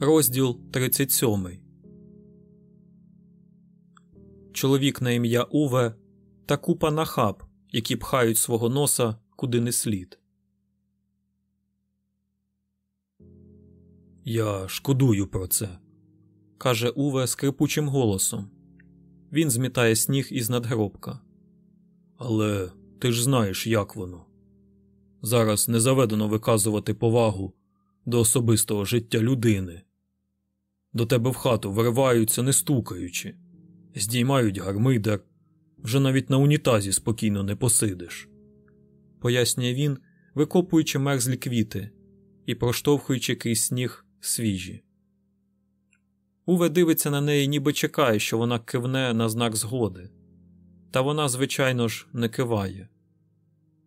Розділ 37 Чоловік на ім'я Уве та купа нахаб, які пхають свого носа куди не слід. Я шкодую про це, каже Уве скрипучим голосом. Він змітає сніг із надгробка. Але ти ж знаєш, як воно. Зараз не заведено виказувати повагу до особистого життя людини. До тебе в хату вириваються, не стукаючи, здіймають гармидер, вже навіть на унітазі спокійно не посидиш, пояснює він, викопуючи мерзлі квіти і проштовхуючи крізь сніг свіжі. Уве дивиться на неї, ніби чекає, що вона кивне на знак згоди. Та вона, звичайно ж, не киває.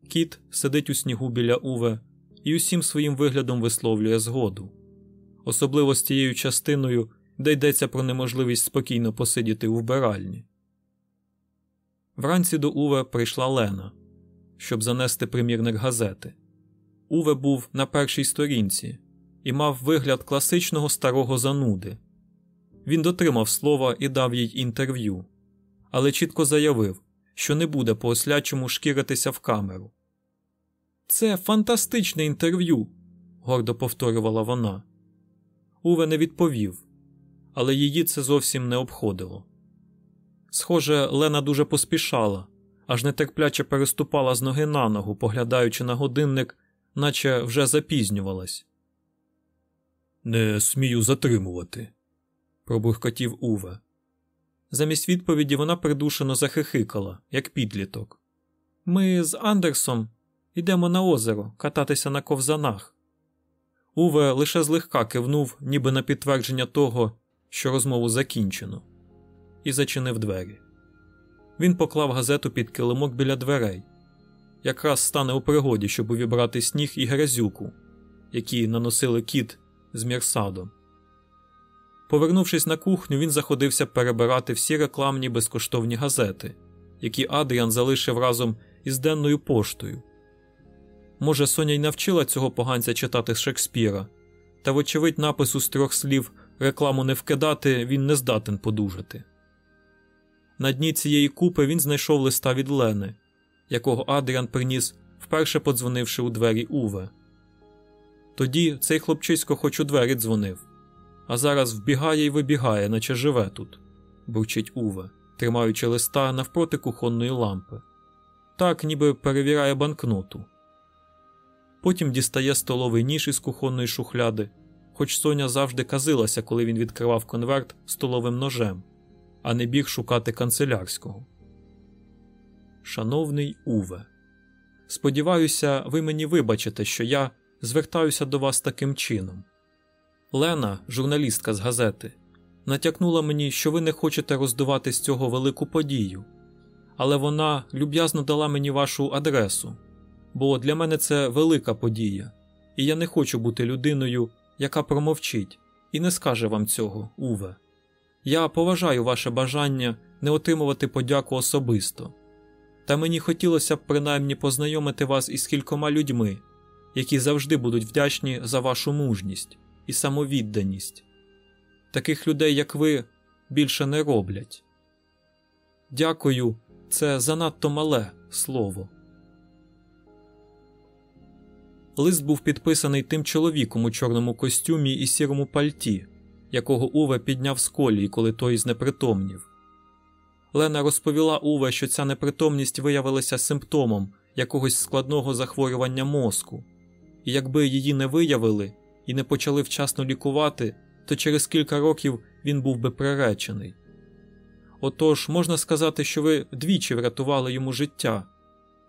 Кіт сидить у снігу біля Уве і усім своїм виглядом висловлює згоду, особливо з тією частиною, де йдеться про неможливість спокійно посидіти у вбиральні. Вранці до Уве прийшла Лена, щоб занести примірник газети. Уве був на першій сторінці і мав вигляд класичного старого зануди. Він дотримав слова і дав їй інтерв'ю, але чітко заявив, що не буде по ослячому шкіритися в камеру. Це фантастичне інтерв'ю, гордо повторювала вона. Уве не відповів, але її це зовсім не обходило. Схоже, Лена дуже поспішала, аж нетерпляче переступала з ноги на ногу, поглядаючи на годинник, наче вже запізнювалась. Не смію затримувати, пробуркотів Уве. Замість відповіді вона придушено захихикала, як підліток. Ми з Андерсом йдемо на озеро кататися на ковзанах. Уве лише злегка кивнув, ніби на підтвердження того, що розмову закінчено, і зачинив двері. Він поклав газету під килимок біля дверей, якраз стане у пригоді, щоб увібрати сніг і грязюку, які наносили кіт з мірсадом. Повернувшись на кухню, він заходився перебирати всі рекламні безкоштовні газети, які Адріан залишив разом із денною поштою. Може, Соня й навчила цього поганця читати Шекспіра, та, вочевидь, напису з трьох слів рекламу не вкидати він не здатен подужати. На дні цієї купи він знайшов листа від Лени, якого Адріан приніс, вперше подзвонивши у двері Уве. Тоді цей хлопчисько хоч у двері дзвонив, а зараз вбігає і вибігає, наче живе тут, бурчить Уве, тримаючи листа навпроти кухонної лампи. Так, ніби перевіряє банкноту. Потім дістає столовий ніж із кухонної шухляди, хоч Соня завжди казилася, коли він відкривав конверт столовим ножем, а не біг шукати канцелярського. Шановний Уве, сподіваюся, ви мені вибачите, що я звертаюся до вас таким чином. Лена, журналістка з газети, натякнула мені, що ви не хочете роздувати з цього велику подію, але вона люб'язно дала мені вашу адресу, бо для мене це велика подія, і я не хочу бути людиною, яка промовчить і не скаже вам цього, Уве. Я поважаю ваше бажання не отримувати подяку особисто, та мені хотілося б принаймні познайомити вас із кількома людьми, які завжди будуть вдячні за вашу мужність і самовідданість. Таких людей, як ви, більше не роблять. Дякую, це занадто мале слово. Лист був підписаний тим чоловіком у чорному костюмі і сірому пальті, якого Уве підняв з колії, коли той знепритомнів. Лена розповіла Уве, що ця непритомність виявилася симптомом якогось складного захворювання мозку, і якби її не виявили і не почали вчасно лікувати, то через кілька років він був би приречений. Отож, можна сказати, що ви двічі врятували йому життя.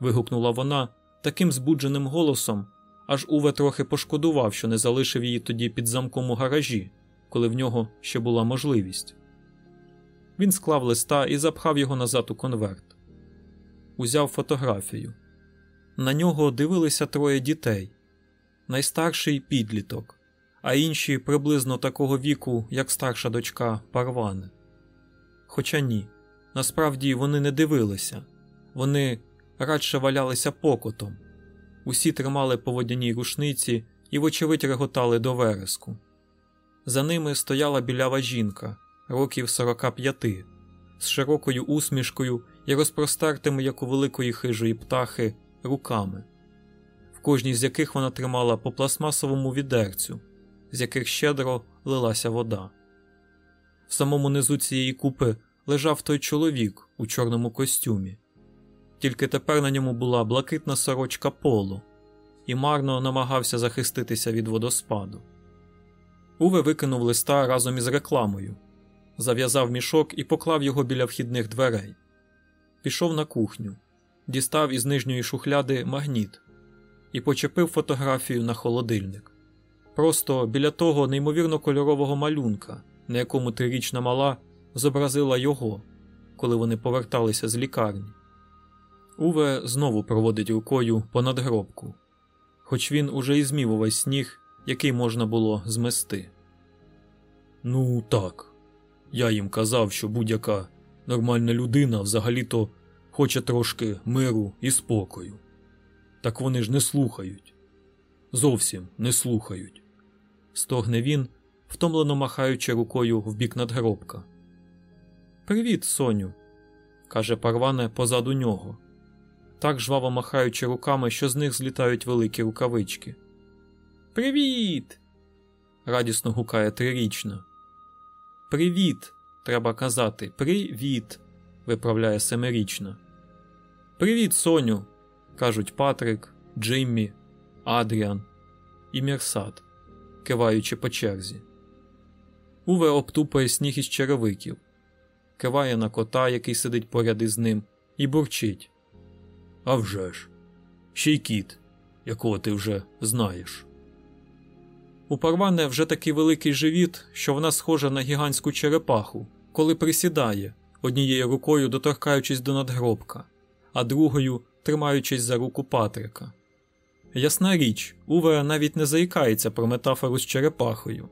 вигукнула вона таким збудженим голосом, аж Уве трохи пошкодував, що не залишив її тоді під замком у гаражі, коли в нього ще була можливість. Він склав листа і запхав його назад у конверт. Узяв фотографію. На нього дивилися троє дітей найстарший підліток, а інші приблизно такого віку, як старша дочка Парвани. Хоча ні, насправді вони не дивилися, вони радше валялися покотом, усі тримали по водяній рушниці і, вочевидь, реготали до вереску. За ними стояла білява жінка, років 45, з широкою усмішкою і розпростертими, як у великої хижої птахи, руками, в кожній з яких вона тримала по пластмасовому відерцю, з яких щедро лилася вода. В самому низу цієї купи лежав той чоловік у чорному костюмі, тільки тепер на ньому була блакитна сорочка полу і марно намагався захиститися від водоспаду. Уве викинув листа разом із рекламою, зав'язав мішок і поклав його біля вхідних дверей. Пішов на кухню, дістав із нижньої шухляди магніт і почепив фотографію на холодильник. Просто біля того неймовірно кольорового малюнка, на якому трирічна мала зобразила його, коли вони поверталися з лікарні. Уве знову проводить рукою понад гробку, хоч він уже і змів увесь сніг, який можна було змести. Ну, так. Я їм казав, що будь-яка нормальна людина взагалі-то хоче трошки миру і спокою. Так вони ж не слухають. Зовсім не слухають. Стогне він, втомлено махаючи рукою в бік надгробка. Привіт, Соню, каже Парване позаду нього, так жваво махаючи руками, що з них злітають великі рукавички. Привіт! радісно гукає трирічна. Привіт, треба казати. Привіт, виправляє семирічна. Привіт, Соню, кажуть Патрик, Джиммі, Адріан і Мірсат, киваючи по черзі. Уве обтупає сніг із черевиків, киває на кота, який сидить поряд із ним, і бурчить. «А вже ж! Ще й кіт, якого ти вже знаєш. У парване вже такий великий живіт, що вона схожа на гігантську черепаху, коли присідає, однією рукою доторкаючись до надгробка, а другою тримаючись за руку Патрика. Ясна річ, Уве навіть не заїкається про метафору з черепахою.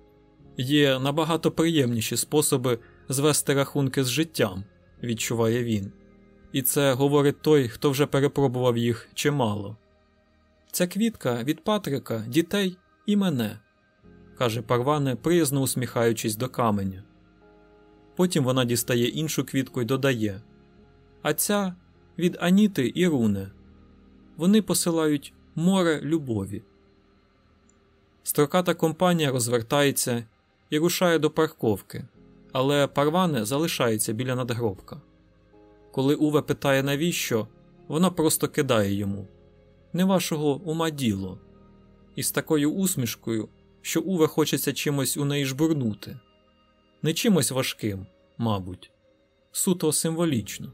Є набагато приємніші способи звести рахунки з життям, відчуває він. І це говорить той, хто вже перепробував їх чимало. Ця квітка від Патрика, дітей і мене, каже Парване, приязно усміхаючись до каменя. Потім вона дістає іншу квітку і додає А ця від Аніти і Руне. Вони посилають море любові. Строката компанія розвертається і рушає до парковки, але Парване залишається біля надгробка. Коли Уве питає, навіщо, вона просто кидає йому. Не вашого ума діло, і з такою усмішкою, що Уве хочеться чимось у неї жбурнути, не чимось важким, мабуть, суто символічно.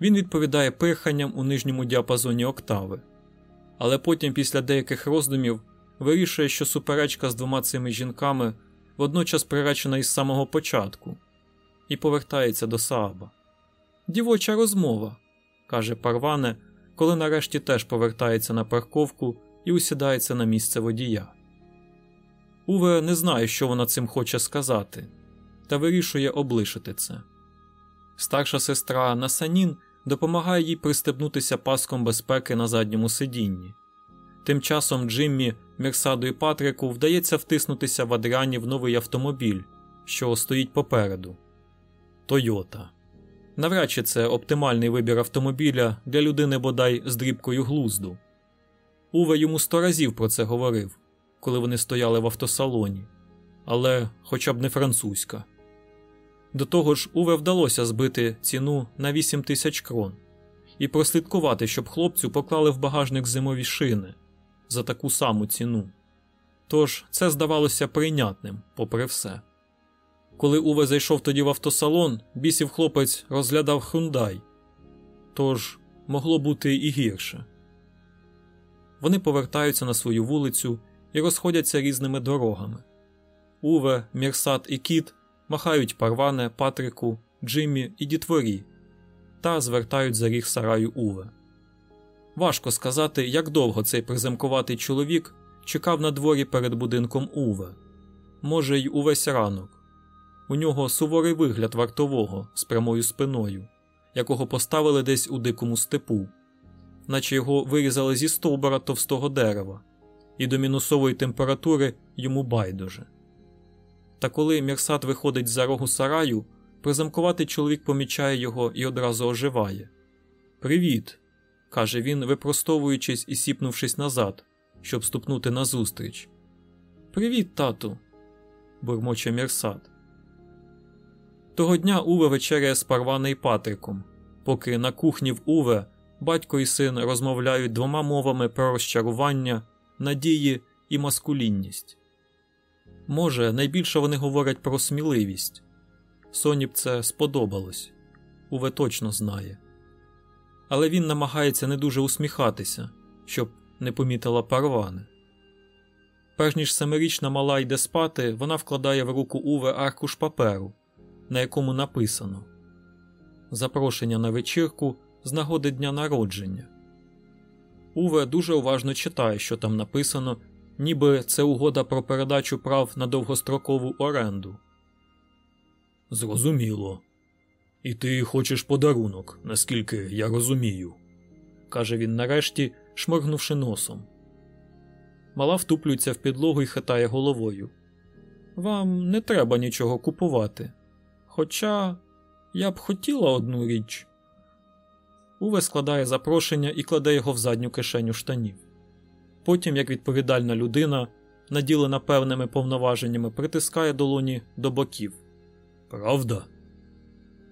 Він відповідає пирханням у нижньому діапазоні октави, але потім, після деяких роздумів, вирішує, що суперечка з двома цими жінками водночас приречена із самого початку, і повертається до Сааба. Дівоча розмова, каже Парване, коли нарешті теж повертається на парковку і усідається на місце водія. Уве не знає, що вона цим хоче сказати, та вирішує облишити це. Старша сестра Насанін допомагає їй пристебнутися паском безпеки на задньому сидінні. Тим часом Джиммі, Мерсаду і Патрику вдається втиснутися в Адріані в новий автомобіль, що стоїть попереду Тойота. Навряд чи це оптимальний вибір автомобіля для людини бодай з дрібкою глузду. Уве йому сто разів про це говорив, коли вони стояли в автосалоні, але хоча б не французька. До того ж, Уве вдалося збити ціну на 8 тисяч крон і прослідкувати, щоб хлопцю поклали в багажник зимові шини за таку саму ціну. Тож це здавалося прийнятним, попри все. Коли Уве зайшов тоді в автосалон, бісів хлопець розглядав хундай, тож могло бути і гірше. Вони повертаються на свою вулицю і розходяться різними дорогами. Уве, Мірсат і Кіт махають парване, Патрику, Джиммі і дітворі та звертають за ріг сараю Уве. Важко сказати, як довго цей приземкуватий чоловік чекав на дворі перед будинком Уве, може, й увесь ранок. У нього суворий вигляд вартового з прямою спиною, якого поставили десь у дикому степу, наче його вирізали зі стовбура товстого дерева, і до мінусової температури йому байдуже. Та коли Мірсат виходить за рогу сараю, призамкуватий чоловік помічає його і одразу оживає. Привіт, каже він, випростовуючись і сіпнувшись назад, щоб ступнути назустріч. Привіт, тату, бурмоче Мірсат. Того дня Уве вечеряє з Парване і Патриком, поки на кухні в Уве батько і син розмовляють двома мовами про розчарування, надії і маскулінність. Може, найбільше вони говорять про сміливість. Соні б це сподобалось, Уве точно знає. Але він намагається не дуже усміхатися, щоб не помітила парвани. Перш ніж семирічна мала йде спати, вона вкладає в руку Уве аркуш паперу, на якому написано Запрошення на вечірку з нагоди дня народження. Уве дуже уважно читає, що там написано, ніби це угода про передачу прав на довгострокову оренду. Зрозуміло. І ти хочеш подарунок, наскільки я розумію, каже він нарешті, шморгнувши носом. Мала втуплюється в підлогу і хитає головою. Вам не треба нічого купувати. Хоча я б хотіла одну річ. Уве складає запрошення і кладе його в задню кишеню штанів. Потім, як відповідальна людина, наділена певними повноваженнями, притискає долоні до боків. Правда?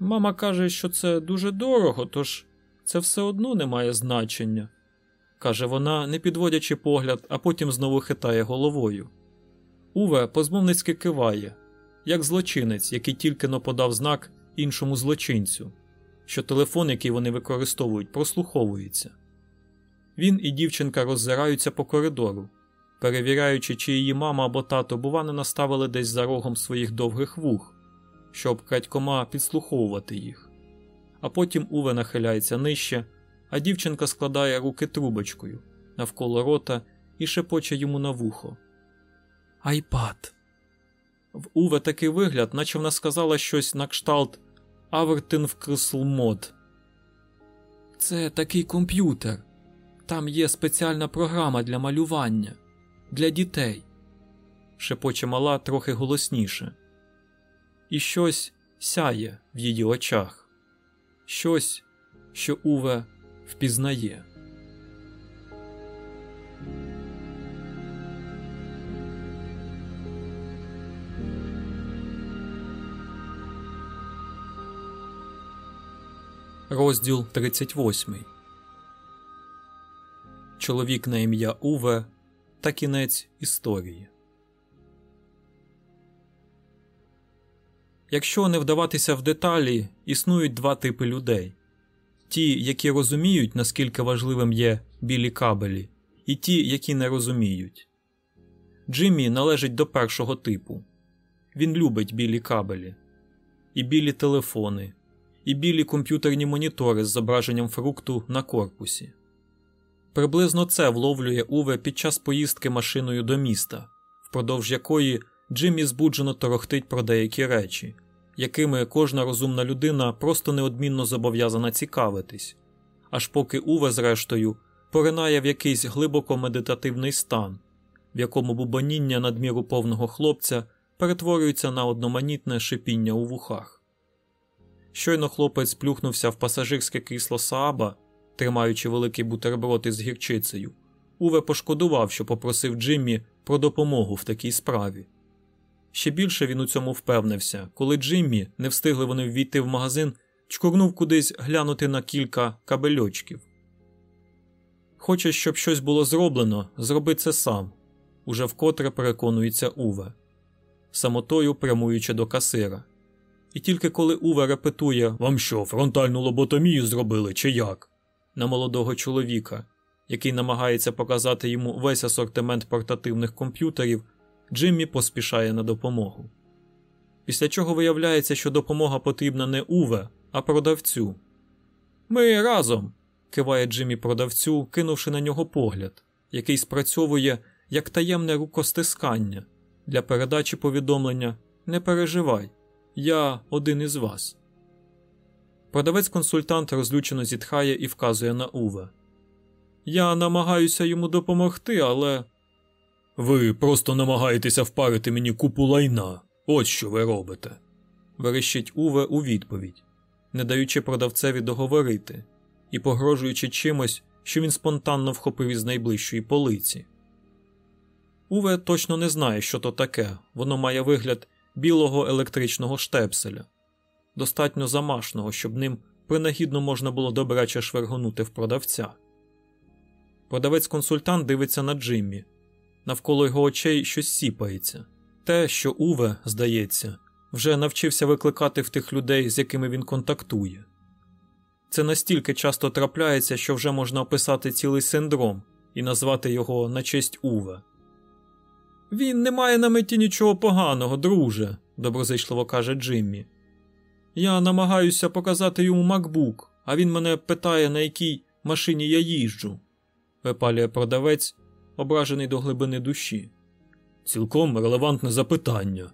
Мама каже, що це дуже дорого, тож це все одно не має значення, каже вона, не підводячи погляд, а потім знову хитає головою. Уве позмовницьки киває, як злочинець, який тільки но подав знак іншому злочинцю, що телефон, який вони використовують, прослуховується. Він і дівчинка роззираються по коридору, перевіряючи, чи її мама або тато, бува, не наставили десь за рогом своїх довгих вух, щоб крадькома підслуховувати їх. А потім Уве нахиляється нижче, а дівчинка складає руки трубочкою навколо рота і шепоче йому на вухо. Айпад. В Уве такий вигляд, наче вона сказала щось на кшталт Авертин мод. Це такий комп'ютер. Там є спеціальна програма для малювання, для дітей, шепоче мала трохи голосніше. І щось сяє в її очах, щось, що Уве впізнає. Розділ 38 Чоловік на ім'я Уве та кінець історії. Якщо не вдаватися в деталі, існують два типи людей ті, які розуміють, наскільки важливим є білі кабелі, і ті, які не розуміють. Джиммі належить до першого типу він любить білі кабелі, і білі телефони, і білі комп'ютерні монітори з зображенням фрукту на корпусі. Приблизно це вловлює Уве під час поїздки машиною до міста, впродовж якої Джиммі збуджено торохтить про деякі речі, якими кожна розумна людина просто неодмінно зобов'язана цікавитись, аж поки Уве, зрештою, поринає в якийсь глибоко медитативний стан, в якому бубоніння надміру повного хлопця перетворюється на одноманітне шипіння у вухах. Щойно хлопець плюхнувся в пасажирське крісло Сааба тримаючи великий бутерброд із гірчицею, Уве пошкодував, що попросив Джиммі про допомогу в такій справі. Ще більше він у цьому впевнився, коли Джиммі не встигли вони ввійти в магазин, чкурнув кудись глянути на кілька кабельочків. Хочеш, щоб щось було зроблено, зроби це сам, уже вкотре переконується Уве, самотою прямуючи до касира. І тільки коли Уве репетує Вам що, фронтальну лоботомію зробили, чи як? на молодого чоловіка, який намагається показати йому весь асортимент портативних комп'ютерів, Джиммі поспішає на допомогу. Після чого виявляється, що допомога потрібна не Уве, а продавцю. Ми разом. киває Джиммі продавцю, кинувши на нього погляд, який спрацьовує як таємне рукостискання для передачі повідомлення Не переживай, я один із вас. Продавець-консультант розлючено зітхає і вказує на Уве. Я намагаюся йому допомогти, але. Ви просто намагаєтеся впарити мені купу лайна, Ось що ви робите. верещить Уве у відповідь, не даючи продавцеві договорити і погрожуючи чимось, що він спонтанно вхопив із найближчої полиці. Уве точно не знає, що то таке, воно має вигляд білого електричного штепселя, достатньо замашного, щоб ним принагідно можна було добряче швергонути в продавця. Продавець-консультант дивиться на Джиммі, навколо його очей щось сіпається. Те, що Уве, здається, вже навчився викликати в тих людей, з якими він контактує. Це настільки часто трапляється, що вже можна описати цілий синдром і назвати його на честь Уве. Він не має на меті нічого поганого, друже, доброзичливо каже Джиммі. Я намагаюся показати йому макбук, а він мене питає, на якій машині я їжджу, випалює продавець, ображений до глибини душі. Цілком релевантне запитання,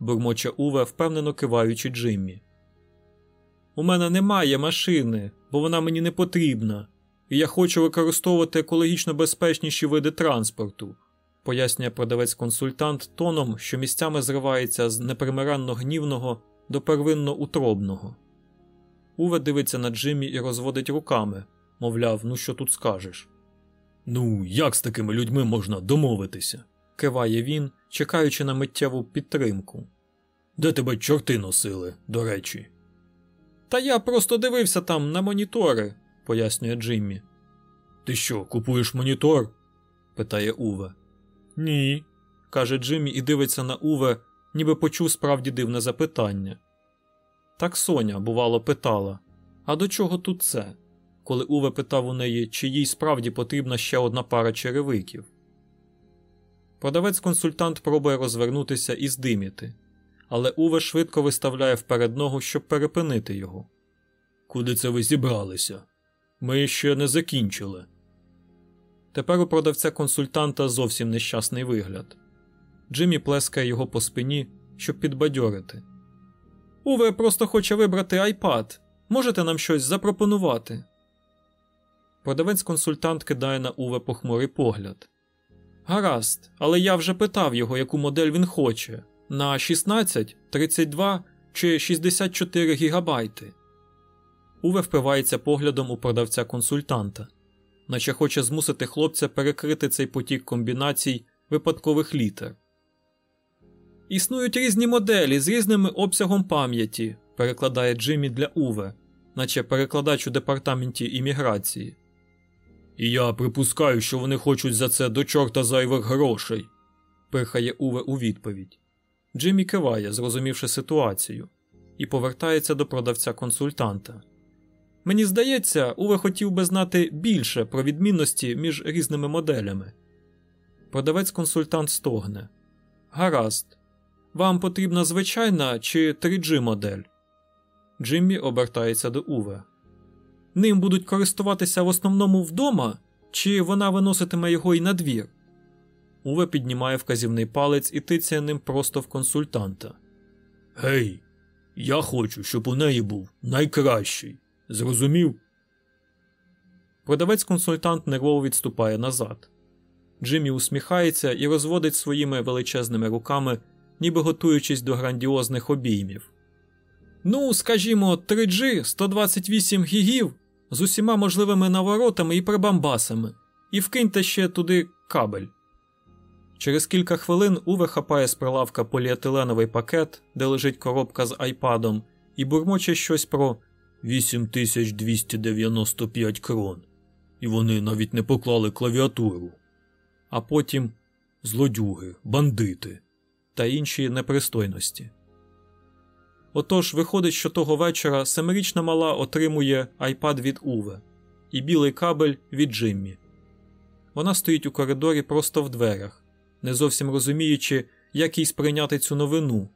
бурмоче Уве, впевнено киваючи Джиммі. У мене немає машини, бо вона мені не потрібна, і я хочу використовувати екологічно безпечніші види транспорту, пояснює продавець-консультант тоном, що місцями зривається з непримиренно гнівного до первинно утробного. Уве дивиться на Джиммі і розводить руками, мовляв, ну що тут скажеш. Ну, як з такими людьми можна домовитися? киває він, чекаючи на миттєву підтримку. Де тебе чорти носили, до речі? Та я просто дивився там на монітори, пояснює Джиммі. Ти що, купуєш монітор? питає Уве. Ні, каже Джиммі і дивиться на Уве, ніби почув справді дивне запитання. Так Соня, бувало, питала а до чого тут це? Коли Уве питав у неї, чи їй справді потрібна ще одна пара черевиків. Продавець-консультант пробує розвернутися і здиміти, але Уве швидко виставляє вперед ногу, щоб перепинити його. Куди це ви зібралися? Ми ще не закінчили. Тепер у продавця-консультанта зовсім нещасний вигляд. Джиммі плескає його по спині, щоб підбадьорити. Уве просто хоче вибрати айпад. Можете нам щось запропонувати? Продавець-консультант кидає на Уве похмурий погляд. Гаразд, але я вже питав його, яку модель він хоче на 16, 32 чи 64 гігабайти. Уве впивається поглядом у продавця-консультанта, наче хоче змусити хлопця перекрити цей потік комбінацій випадкових літер. Існують різні моделі з різним обсягом пам'яті, перекладає Джиммі для Уве, наче перекладач у департаменті імміграції. І я припускаю, що вони хочуть за це до чорта зайвих грошей, пихає Уве у відповідь. Джиммі киває, зрозумівши ситуацію, і повертається до продавця-консультанта. Мені здається, Уве хотів би знати більше про відмінності між різними моделями. Продавець-консультант стогне. Гаразд. Вам потрібна звичайна чи 3G модель? Джиммі обертається до Уве. Ним будуть користуватися в основному вдома, чи вона виноситиме його і на двір? Уве піднімає вказівний палець і тицяє ним просто в консультанта. Гей, я хочу, щоб у неї був найкращий. Зрозумів? Продавець-консультант нервово відступає назад. Джиммі усміхається і розводить своїми величезними руками, ніби готуючись до грандіозних обіймів. Ну, скажімо, 3G 128 гігів з усіма можливими наворотами і прибамбасами, і вкиньте ще туди кабель. Через кілька хвилин Уве хапає з прилавка поліетиленовий пакет, де лежить коробка з айпадом, і бурмоче щось про 8295 крон. І вони навіть не поклали клавіатуру. А потім злодюги, бандити та інші непристойності. Отож, виходить, що того вечора семирічна мала отримує айпад від Уве і білий кабель від Джиммі. Вона стоїть у коридорі просто в дверях, не зовсім розуміючи, як їй сприйняти цю новину,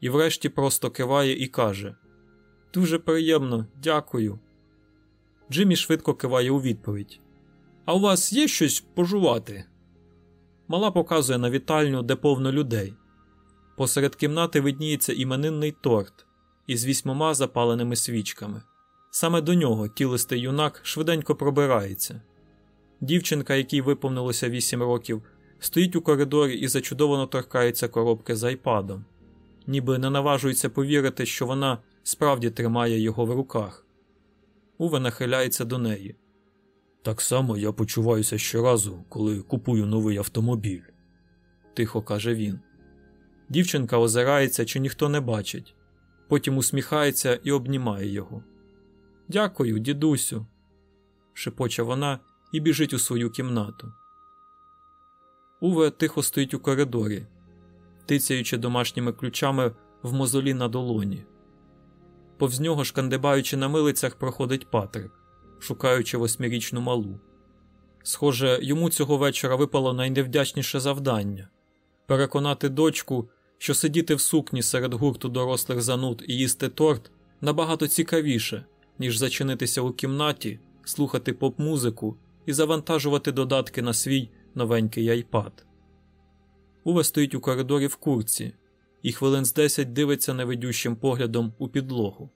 і врешті просто киває і каже: Дуже приємно, дякую. Джиммі швидко киває у відповідь. А у вас є щось пожувати? Мала показує на вітальню, де повно людей. Посеред кімнати видніється іменинний торт із вісьмома запаленими свічками. Саме до нього тілистий юнак швиденько пробирається. Дівчинка, якій виповнилося вісім років, стоїть у коридорі і зачудовано торкається коробки з айпадом. ніби не наважується повірити, що вона справді тримає його в руках. Уве нахиляється до неї. Так само я почуваюся щоразу, коли купую новий автомобіль, тихо каже він. Дівчинка озирається, чи ніхто не бачить, потім усміхається і обнімає його. Дякую, дідусю, шепоче вона і біжить у свою кімнату. Уве тихо стоїть у коридорі, тицяючи домашніми ключами в мозолі на долоні. Повз нього, шкандибаючи на милицях, проходить Патрик, шукаючи восьмирічну малу. Схоже, йому цього вечора випало найневдячніше завдання переконати дочку, що сидіти в сукні серед гурту дорослих зануд і їсти торт набагато цікавіше, ніж зачинитися у кімнаті, слухати поп-музику і завантажувати додатки на свій новенький айпад. Уве стоїть у коридорі в курці і хвилин з десять дивиться невидющим поглядом у підлогу.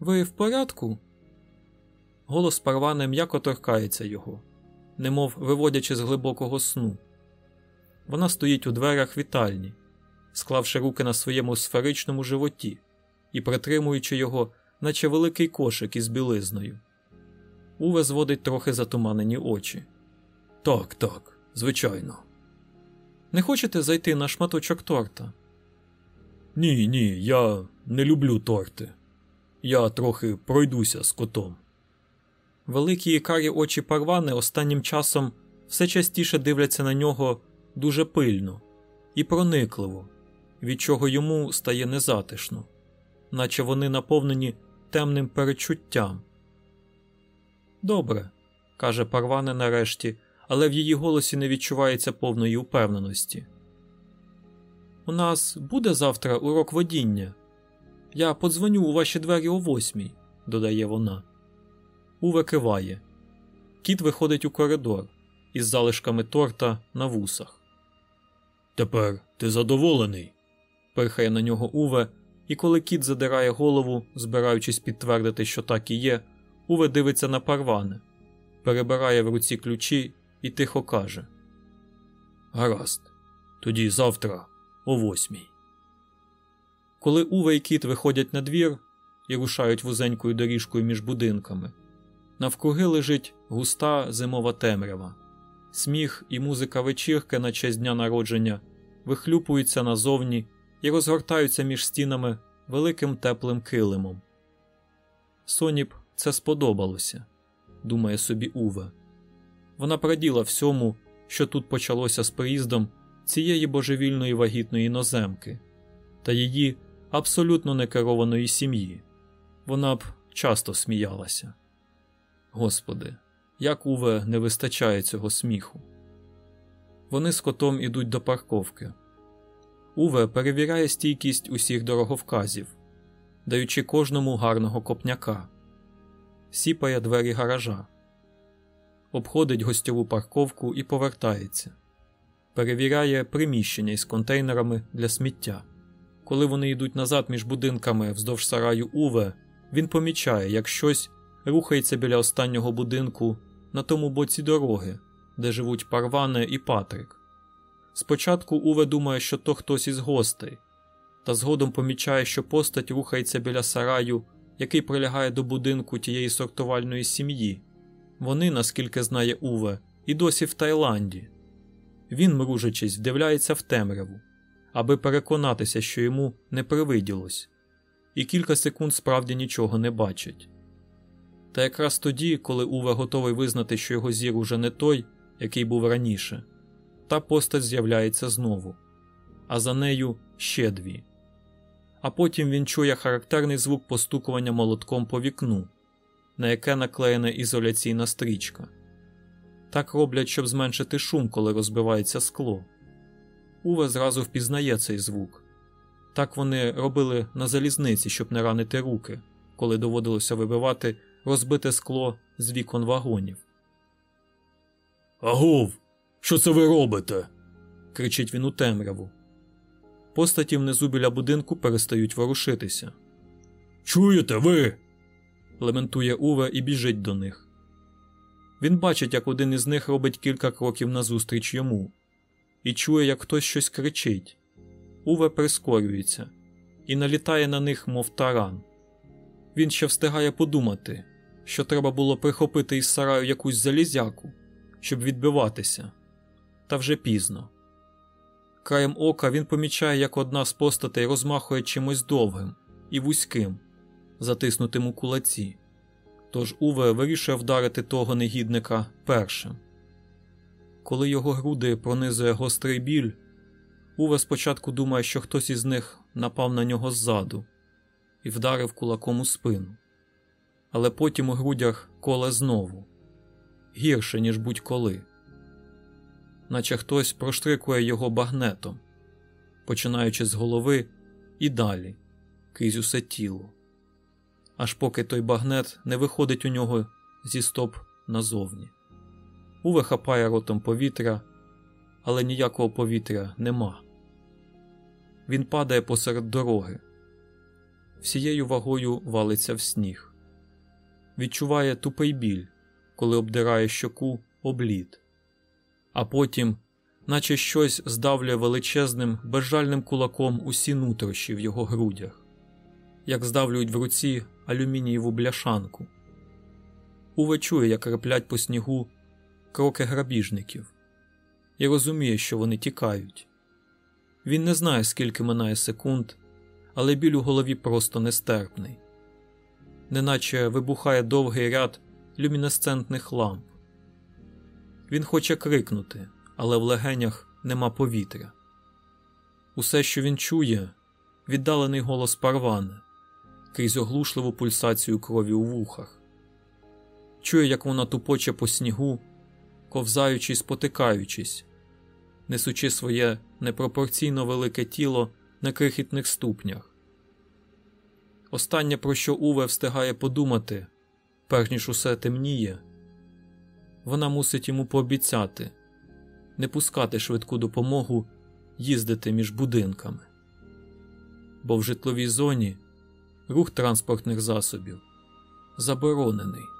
Ви в порядку? Голос Парвани м'яко торкається його, немов виводячи з глибокого сну. Вона стоїть у дверях вітальні, склавши руки на своєму сферичному животі і притримуючи його, наче великий кошик із білизною. Уве зводить трохи затуманені очі. Так, так, звичайно. Не хочете зайти на шматочок торта? Ні, ні, я не люблю торти. Я трохи пройдуся з котом. Великі і карі очі парвани останнім часом все частіше дивляться на нього дуже пильно і проникливо, від чого йому стає незатишно, наче вони наповнені темним перечуттям. Добре, каже Парване нарешті, але в її голосі не відчувається повної упевненості. У нас буде завтра урок водіння. Я подзвоню у ваші двері о восьмій, додає вона. Уве киває. Кіт виходить у коридор із залишками торта на вусах. Тепер ти задоволений? пирхає на нього Уве, і коли кіт задирає голову, збираючись підтвердити, що так і є, Уве дивиться на парване, перебирає в руці ключі і тихо каже: Гаразд, тоді завтра о восьмій. Коли Уве і кіт виходять на двір і рушають вузенькою доріжкою між будинками, навкруги лежить густа зимова темрява. Сміх і музика вечірки на честь дня народження вихлюпуються назовні і розгортаються між стінами великим теплим килимом. Соніп це сподобалося, думає собі Уве. Вона праділа всьому, що тут почалося з приїздом цієї божевільної вагітної іноземки та її абсолютно некерованої сім'ї. Вона б часто сміялася. Господи, як Уве не вистачає цього сміху. Вони з котом ідуть до парковки. Уве перевіряє стійкість усіх дороговказів, даючи кожному гарного копняка, сіпає двері гаража, обходить гостьову парковку і повертається, перевіряє приміщення із контейнерами для сміття. Коли вони йдуть назад між будинками вздовж сараю Уве, він помічає, як щось рухається біля останнього будинку на тому боці дороги, де живуть Парване і Патрик. Спочатку Уве думає, що то хтось із гостей, та згодом помічає, що постать рухається біля сараю, який прилягає до будинку тієї сортувальної сім'ї. Вони, наскільки знає Уве, і досі в Таїланді. Він, мружачись, вдивляється в темряву, аби переконатися, що йому не привиділось, і кілька секунд справді нічого не бачить. Та якраз тоді, коли Уве готовий визнати, що його зір уже не той, який був раніше, та постать з'являється знову, а за нею ще дві. А потім він чує характерний звук постукування молотком по вікну, на яке наклеєна ізоляційна стрічка. Так роблять, щоб зменшити шум, коли розбивається скло. Уве зразу впізнає цей звук. Так вони робили на залізниці, щоб не ранити руки, коли доводилося вибивати розбите скло з вікон вагонів. Агов, що це ви робите? кричить він у темряву. Постаті внизу біля будинку перестають ворушитися. Чуєте ви? Лементує Уве і біжить до них. Він бачить, як один із них робить кілька кроків назустріч йому, і чує, як хтось щось кричить. Уве прискорюється і налітає на них, мов таран. Він ще встигає подумати, що треба було прихопити із сараю якусь залізяку, щоб відбиватися, та вже пізно. Краєм ока він помічає, як одна з постатей розмахує чимось довгим і вузьким, затиснутим у кулаці. Тож Уве вирішує вдарити того негідника першим. Коли його груди пронизує гострий біль, Уве спочатку думає, що хтось із них напав на нього ззаду і вдарив кулаком у спину, але потім у грудях коле знову гірше, ніж будь-коли, наче хтось проштрикує його багнетом, починаючи з голови і далі, крізь усе тіло, аж поки той багнет не виходить у нього зі стоп назовні. Уве хапає ротом повітря, але ніякого повітря нема. Він падає посеред дороги, всією вагою валиться в сніг, відчуває тупий біль, коли обдирає щоку облід, а потім, наче щось здавлює величезним, безжальним кулаком усі нутрощі в його грудях, як здавлюють в руці алюмінієву бляшанку. Уве чує, як реплять по снігу кроки грабіжників, і розуміє, що вони тікають. Він не знає, скільки минає секунд, але біль у голові просто нестерпний, неначе вибухає довгий ряд люмінесцентних ламп. Він хоче крикнути, але в легенях нема повітря. Усе, що він чує, віддалений голос парвани крізь оглушливу пульсацію крові у вухах. Чує, як вона тупоче по снігу, ковзаючи й спотикаючись, несучи своє непропорційно велике тіло на крихітних ступнях. Останнє, про що Уве встигає подумати, перш ніж усе темніє, вона мусить йому пообіцяти не пускати швидку допомогу їздити між будинками, бо в житловій зоні рух транспортних засобів заборонений.